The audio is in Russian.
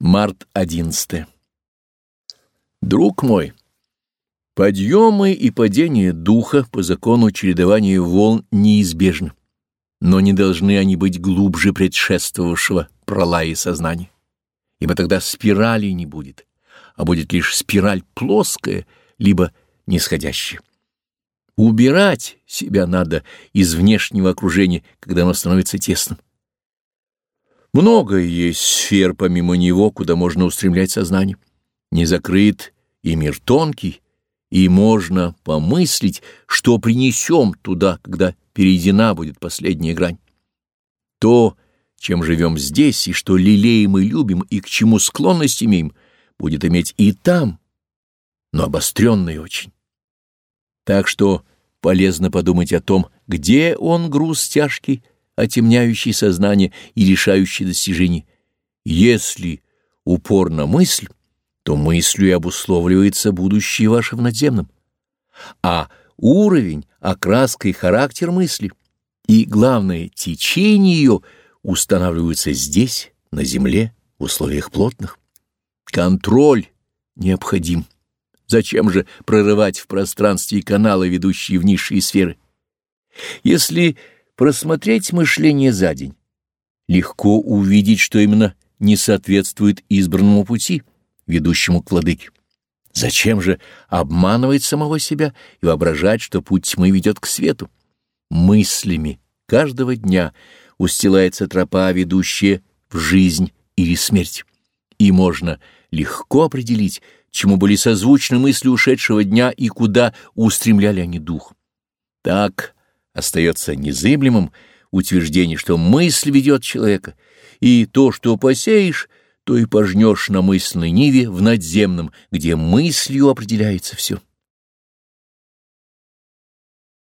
Март 11. Друг мой, подъемы и падения духа по закону чередования волн неизбежны, но не должны они быть глубже предшествовавшего пролая сознания, ибо тогда спирали не будет, а будет лишь спираль плоская, либо нисходящая. Убирать себя надо из внешнего окружения, когда оно становится тесным. Много есть сфер помимо него, куда можно устремлять сознание. Не закрыт и мир тонкий, и можно помыслить, что принесем туда, когда перейдена будет последняя грань. То, чем живем здесь, и что лелеем и любим, и к чему склонность имеем, будет иметь и там, но обостренный очень. Так что полезно подумать о том, где он груз тяжкий, отемняющий сознание и лишающий достижений. Если упор на мысль, то мыслью и обусловливается будущее ваше в надземном. А уровень, окраска и характер мысли, и, главное, течение ее устанавливаются здесь, на земле, в условиях плотных. Контроль необходим. Зачем же прорывать в пространстве каналы, ведущие в низшие сферы? Если просмотреть мышление за день, легко увидеть, что именно не соответствует избранному пути, ведущему к владыке. Зачем же обманывать самого себя и воображать, что путь тьмы ведет к свету? Мыслями каждого дня устилается тропа, ведущая в жизнь или смерть. И можно легко определить, чему были созвучны мысли ушедшего дня и куда устремляли они дух. Так остается незыблемым утверждение, что мысль ведет человека, и то, что посеешь, то и пожнешь на мысленной ниве в надземном, где мыслью определяется все.